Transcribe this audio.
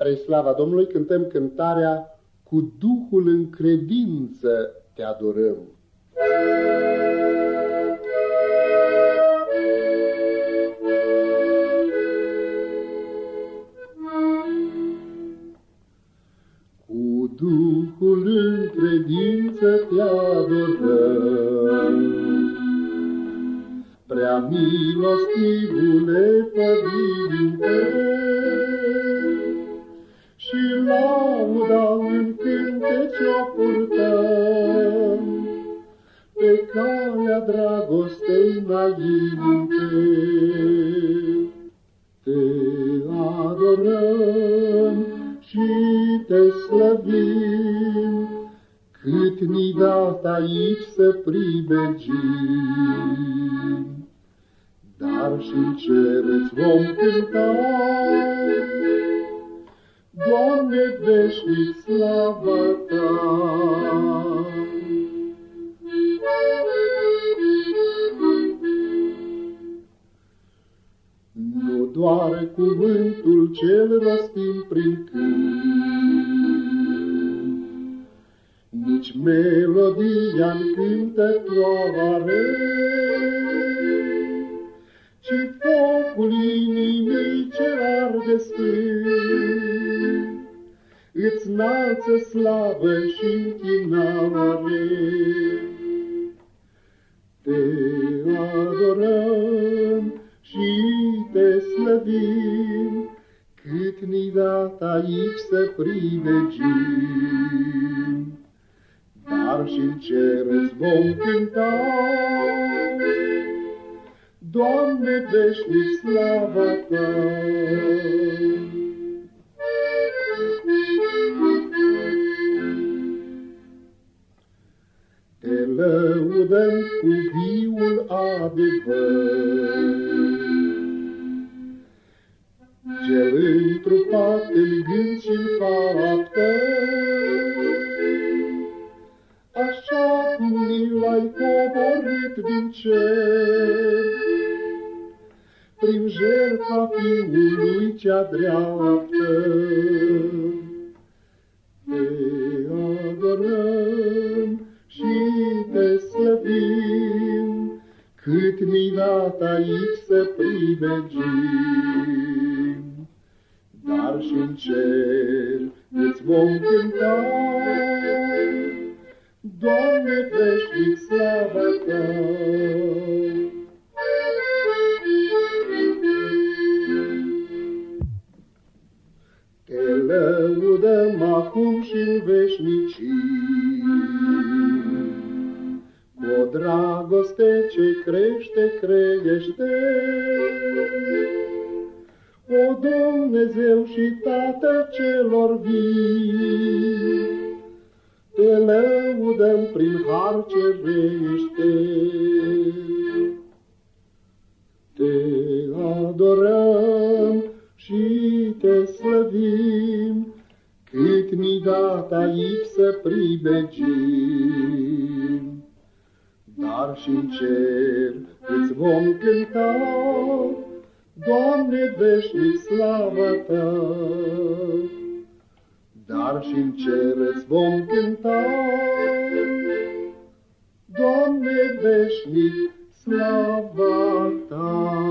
Spre slava Domnului cântăm cântarea Cu Duhul în credință te adorăm. Cu Duhul în credință te adorăm, Prea milostivule Părinte, pe calea dragostei înainte. Te adorăm și te slăvim, cât ni dat aici să pribegim. Dar și în cer îți vom cânta, Doamne, veșnic slava Ta. Cuvântul cel rostim prin cânt, Nici melodia-n cântătoare, Ci focul inimii ce arde sfânt, îți înalță slavă și închinare. Te adorăm cât ni dat aici să privegim. Dar și în cer îți vom cânta, Doamne, veșnic slava Ta. lăudăm cu viul adevăr. Cel întrupat în gând și în faptă, Așa cum ni l-ai coborât din cer, Prin jertfa Fiului cea dreaptă. Te adorăm și te slăvim, cât mi dat aici să privegim. Dar și în cer îți vom cânta, Doamne, veșnic slava Ta. Te lăudăm acum și în veșnicii, o dragoste ce crește, crește. O Dumnezeu și Tată celor vii, Te lăudăm prin har cerește. Te adorăm și te slăvim, Cât ni dat aici să pribegim dar și în cer îți vom cânta, Doamne, veșnic slava Ta. Dar și în cer îți vom cânta, Doamne, veșnic slava Ta.